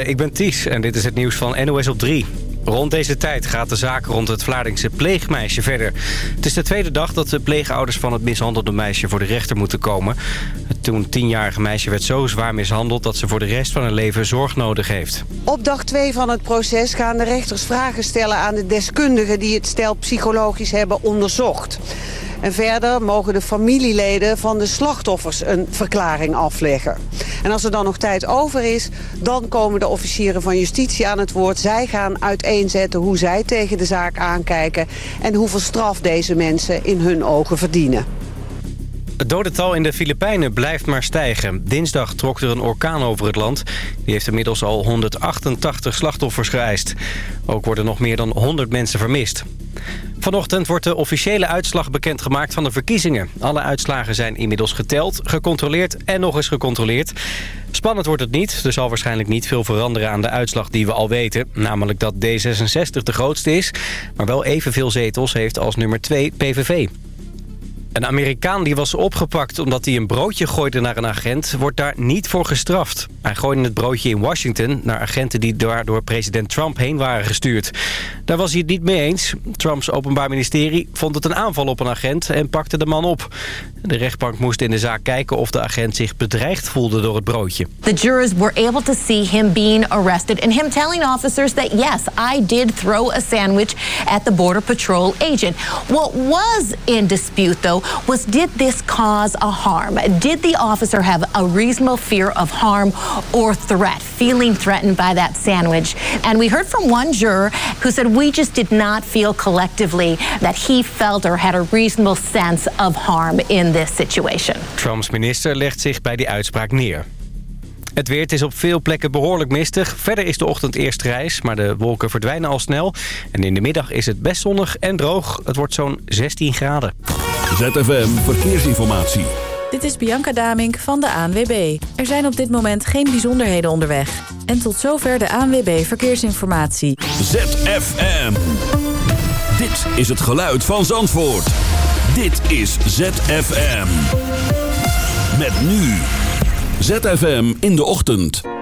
Goedemorgen, ik ben Ties en dit is het nieuws van NOS op 3. Rond deze tijd gaat de zaak rond het Vlaardingse pleegmeisje verder. Het is de tweede dag dat de pleegouders van het mishandelde meisje voor de rechter moeten komen. Het toen tienjarige meisje werd zo zwaar mishandeld dat ze voor de rest van haar leven zorg nodig heeft. Op dag 2 van het proces gaan de rechters vragen stellen aan de deskundigen die het stel psychologisch hebben onderzocht. En verder mogen de familieleden van de slachtoffers een verklaring afleggen. En als er dan nog tijd over is, dan komen de officieren van justitie aan het woord. Zij gaan uiteenzetten hoe zij tegen de zaak aankijken... en hoeveel straf deze mensen in hun ogen verdienen. Het dodental in de Filipijnen blijft maar stijgen. Dinsdag trok er een orkaan over het land. Die heeft inmiddels al 188 slachtoffers geëist. Ook worden nog meer dan 100 mensen vermist. Vanochtend wordt de officiële uitslag bekendgemaakt van de verkiezingen. Alle uitslagen zijn inmiddels geteld, gecontroleerd en nog eens gecontroleerd. Spannend wordt het niet. Er zal waarschijnlijk niet veel veranderen aan de uitslag die we al weten. Namelijk dat D66 de grootste is, maar wel evenveel zetels heeft als nummer 2 PVV. Een Amerikaan die was opgepakt omdat hij een broodje gooide naar een agent... wordt daar niet voor gestraft. Hij gooide het broodje in Washington naar agenten die daar door president Trump heen waren gestuurd. Daar was hij het niet mee eens. Trumps openbaar ministerie vond het een aanval op een agent en pakte de man op. De rechtbank moest in de zaak kijken of de agent zich bedreigd voelde door het broodje. The jurors were able to see him being arrested and him telling officers that yes, I did throw a sandwich at the border patrol agent. What was in dispute though was did this cause a harm? Did the officer have a reasonable fear of harm or threat, feeling threatened by that sandwich? And we heard from one juror who said we just did not feel collectively that he felt or had a reasonable sense of harm in this situation. Trumps minister legt zich bij die uitspraak neer. Het weer het is op veel plekken behoorlijk mistig. Verder is de ochtend eerst grijs, maar de wolken verdwijnen al snel. En in de middag is het best zonnig en droog. Het wordt zo'n 16 graden. ZFM Verkeersinformatie. Dit is Bianca Damink van de ANWB. Er zijn op dit moment geen bijzonderheden onderweg. En tot zover de ANWB Verkeersinformatie. ZFM. Dit is het geluid van Zandvoort. Dit is ZFM. Met nu. ZFM in de ochtend.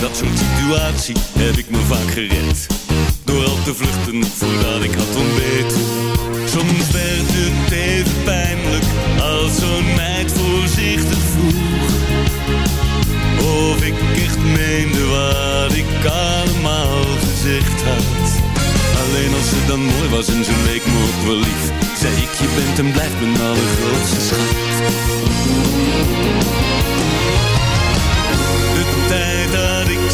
Dat soort situatie heb ik me vaak gered. Door al te vluchten voordat ik had ontbeten. Soms werd het even pijnlijk Als zo'n meid voorzichtig vroeg. Of ik echt meende wat ik allemaal gezegd had. Alleen als ze dan mooi was en ze leek me ook wel lief Zei ik, je bent en blijft mijn allergrootste schat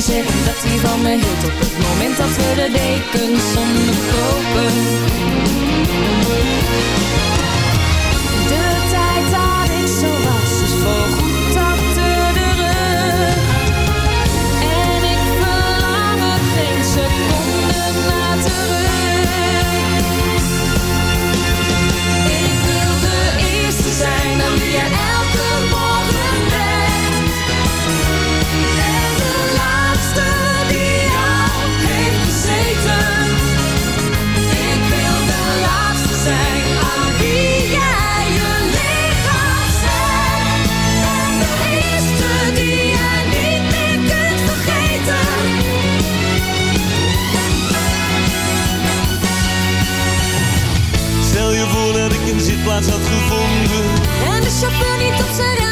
zeggen dat hij van me hield Op het moment dat we de dekens onderkopen De tijd dat ik zo was is voorgoed achter de rug. En ik verlang er geen seconde naar terug. Ik wil de eerste zijn aan wie je zitplaats had gevonden. En de chauffeur niet op zijn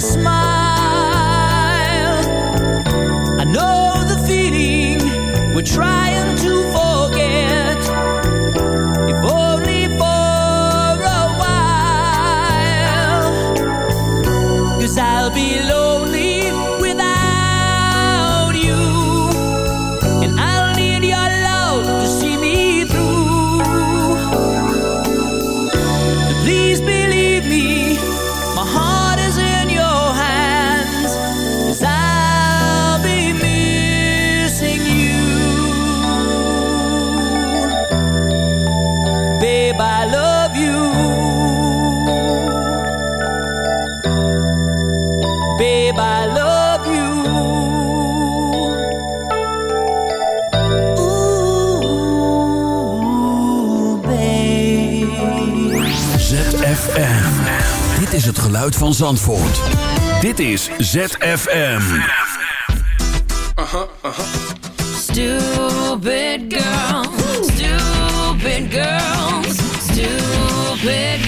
smile. I know the feeling we're trying. geluid van Zandvoort. Dit is ZFM. Aha, aha. Stupid girl, stupid girls, stupid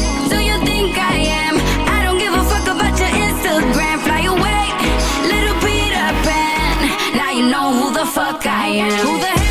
i am. Who the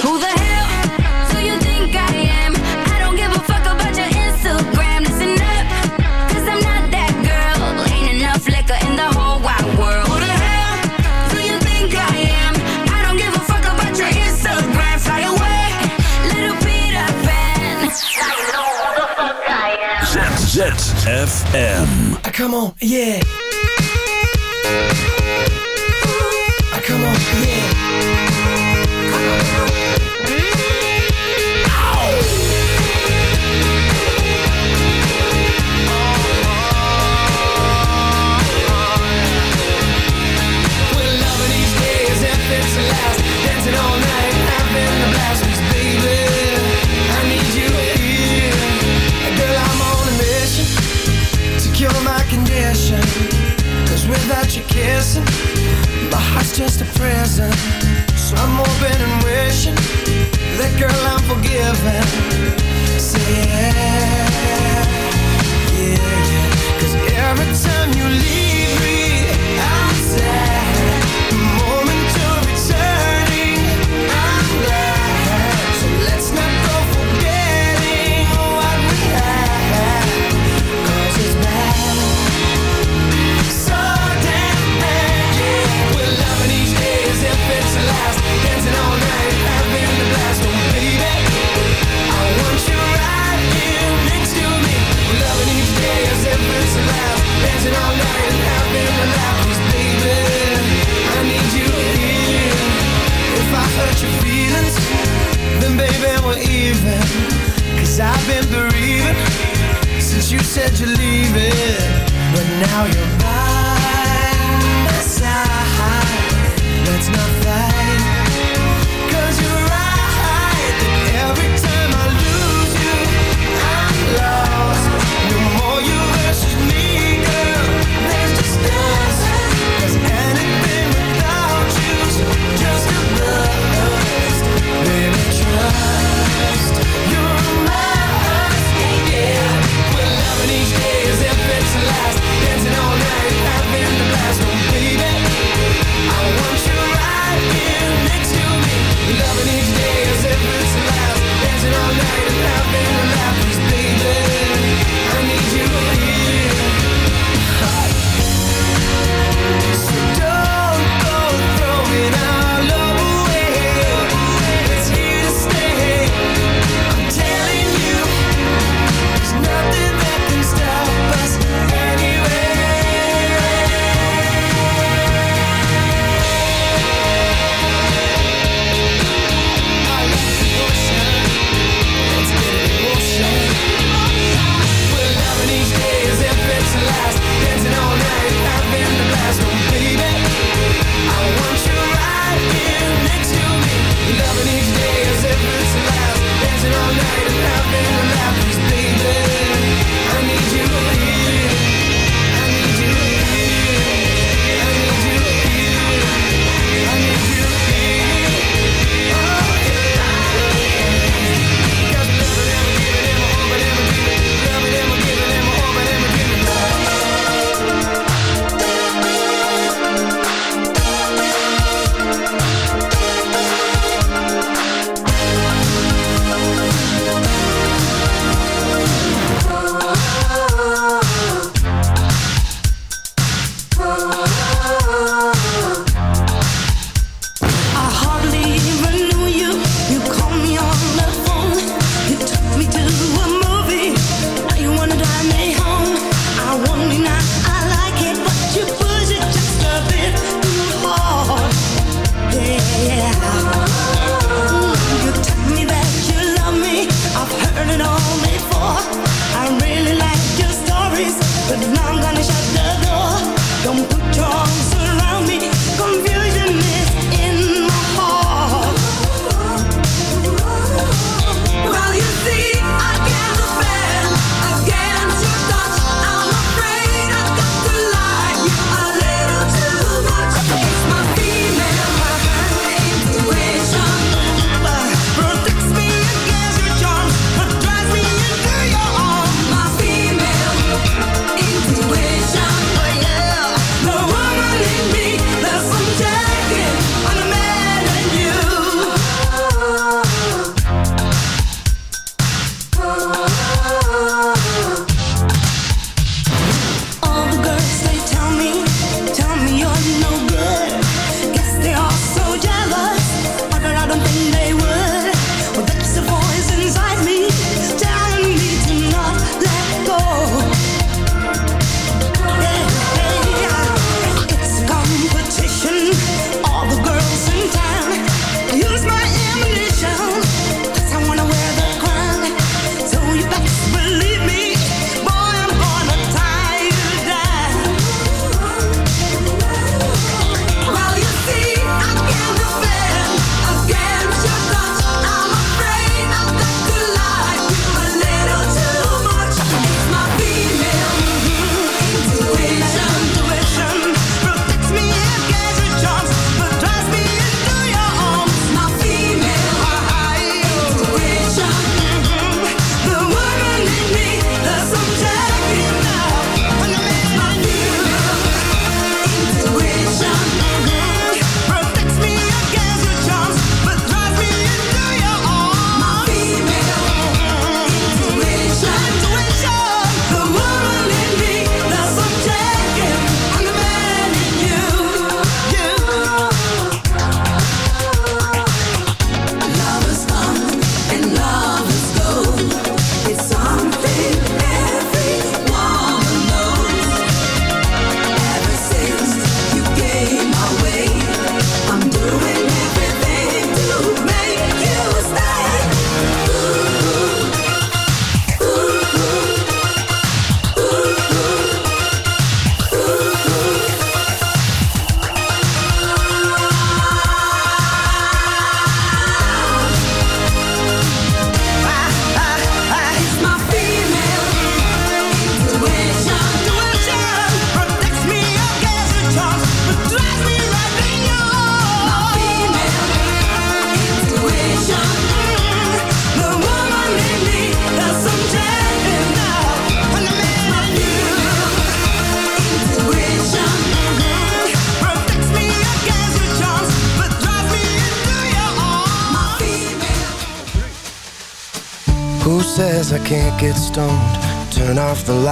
ZFM. Ah, come on, yeah. Just a prison. So I'm hoping and wishing that girl I'm forgiven. Say yeah, yeah, yeah. Cause every time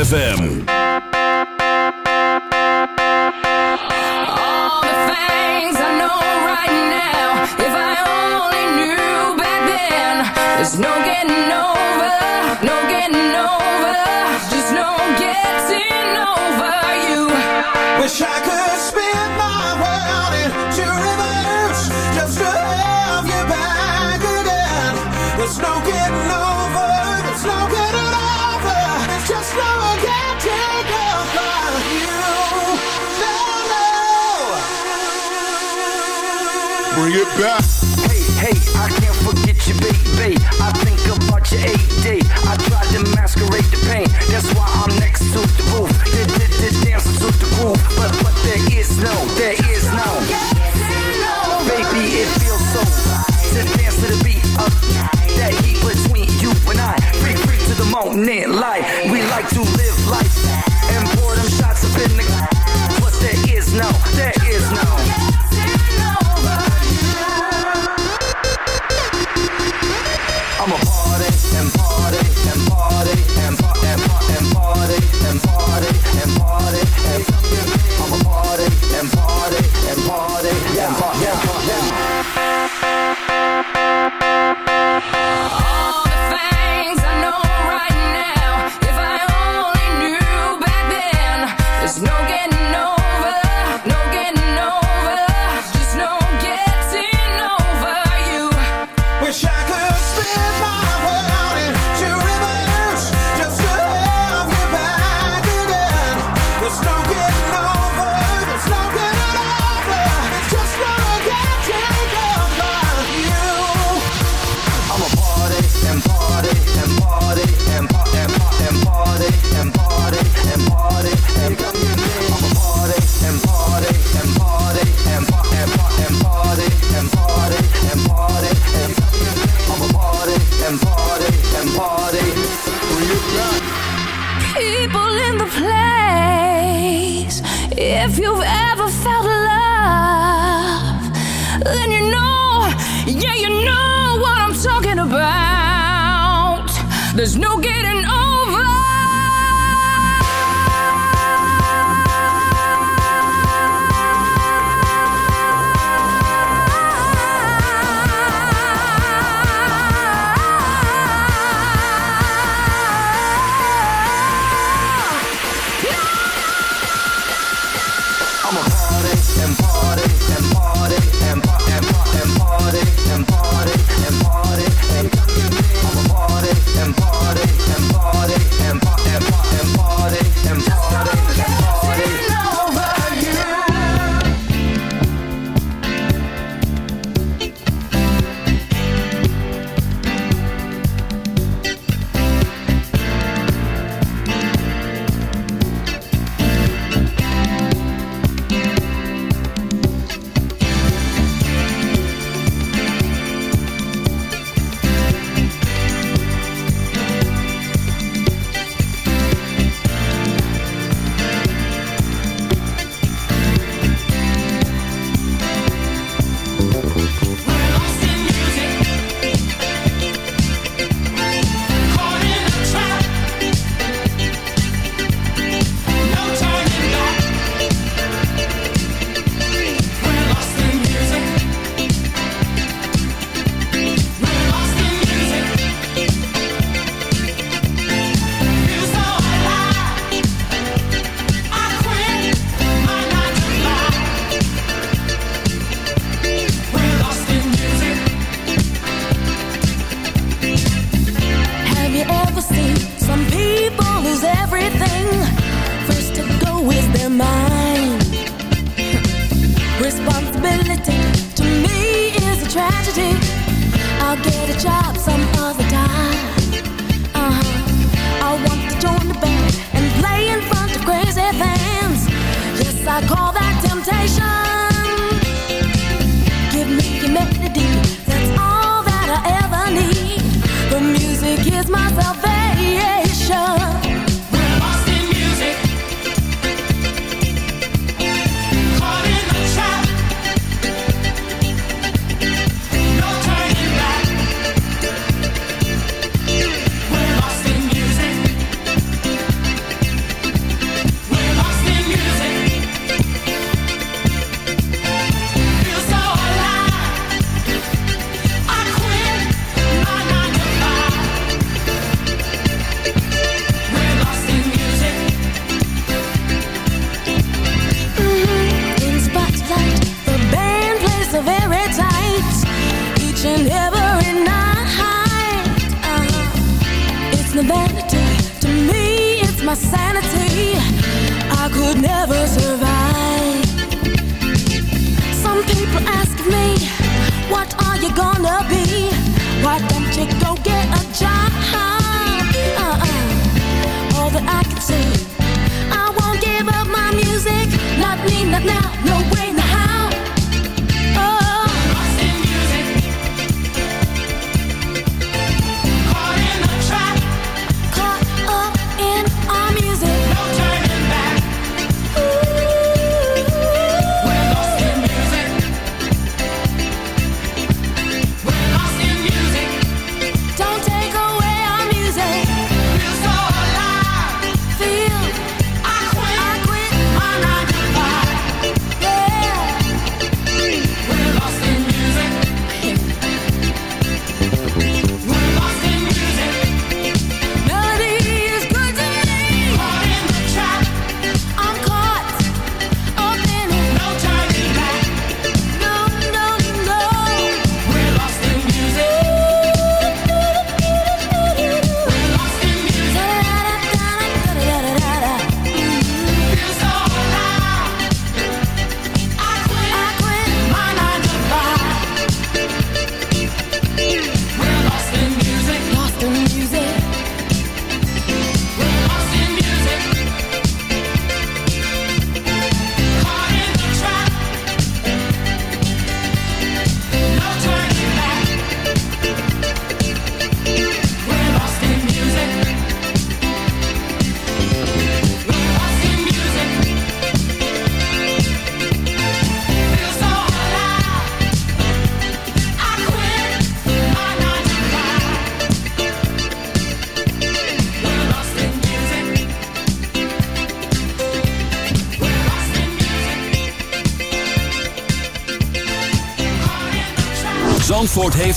ZFM.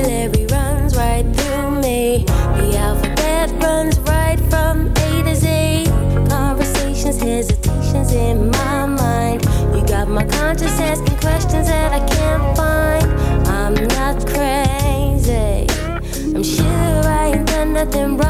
vocabulary runs right through me. The alphabet runs right from A to Z. Conversations, hesitations in my mind. You got my conscience asking questions that I can't find. I'm not crazy. I'm sure I ain't done nothing wrong.